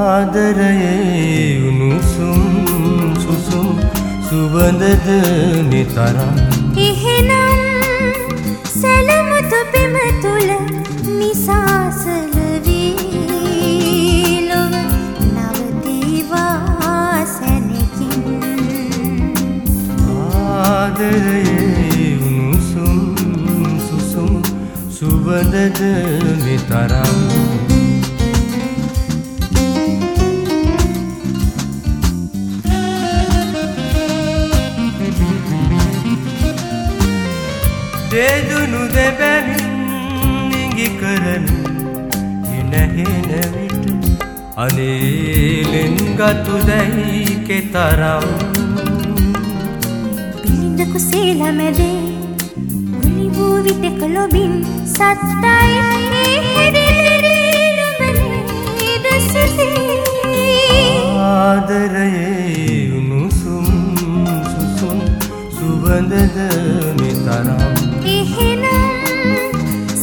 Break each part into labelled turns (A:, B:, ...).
A: ආදරයේ උණුසුම් සුසුම් සුබඳද නිතරම්
B: එහෙනම් සැලමුතු පෙම තුළ නිසාසල වී ලොව නවතිවා සැනකින්.
A: ආදරයේ උණුසුම් සුසුම් සුබඳද නිතරම් දෙදුනු දෙබැවින් නිගි කරන එනහෙන විට අනේලෙන් ගතු දැයි කෙතරම්.
B: පිළිඳකු සේල මැදේ උනි වූ විටක ලොබින් සත්තයි. හෙදිලෙරේ නොබනේද සුසේ
A: ආදරයේ සුවඳද මෙතරම්
B: එහෙනම්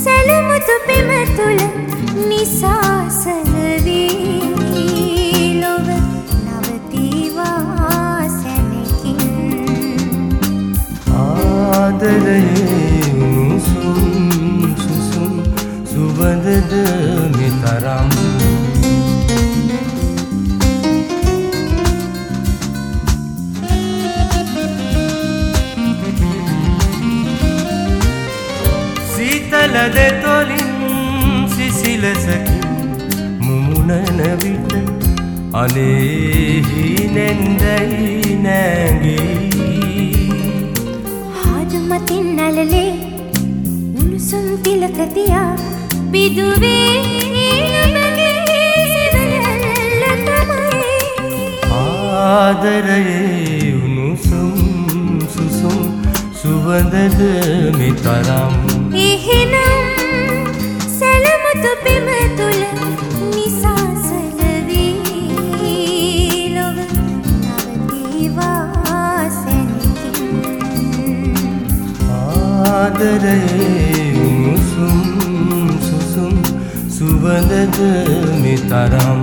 B: සැලමුතු පෙම තුළ නිසාසල වී ලොව නවතිවා සැනකින්
A: ආදරයේ උණුසුම් සුසුම් සුවඳද මෙතරම් සීතල දෙතොලින් සිසිලසකින් මුමුණන විට අනේහි නැන්දැයි නෑගේ.
B: හාදුමතින් නැලලේ උණුසුම් තිලකතියා බිදුවේ
A: ආදරයේ සුවඳද මෙතරම්
B: එහෙනම් සැලමුතු පෙම තුළ නිසාසල වී ලොව නවතිවා සැනකින්
A: ආදරයේ උණුසුම් සුසුම් සුවඳද මෙතරම්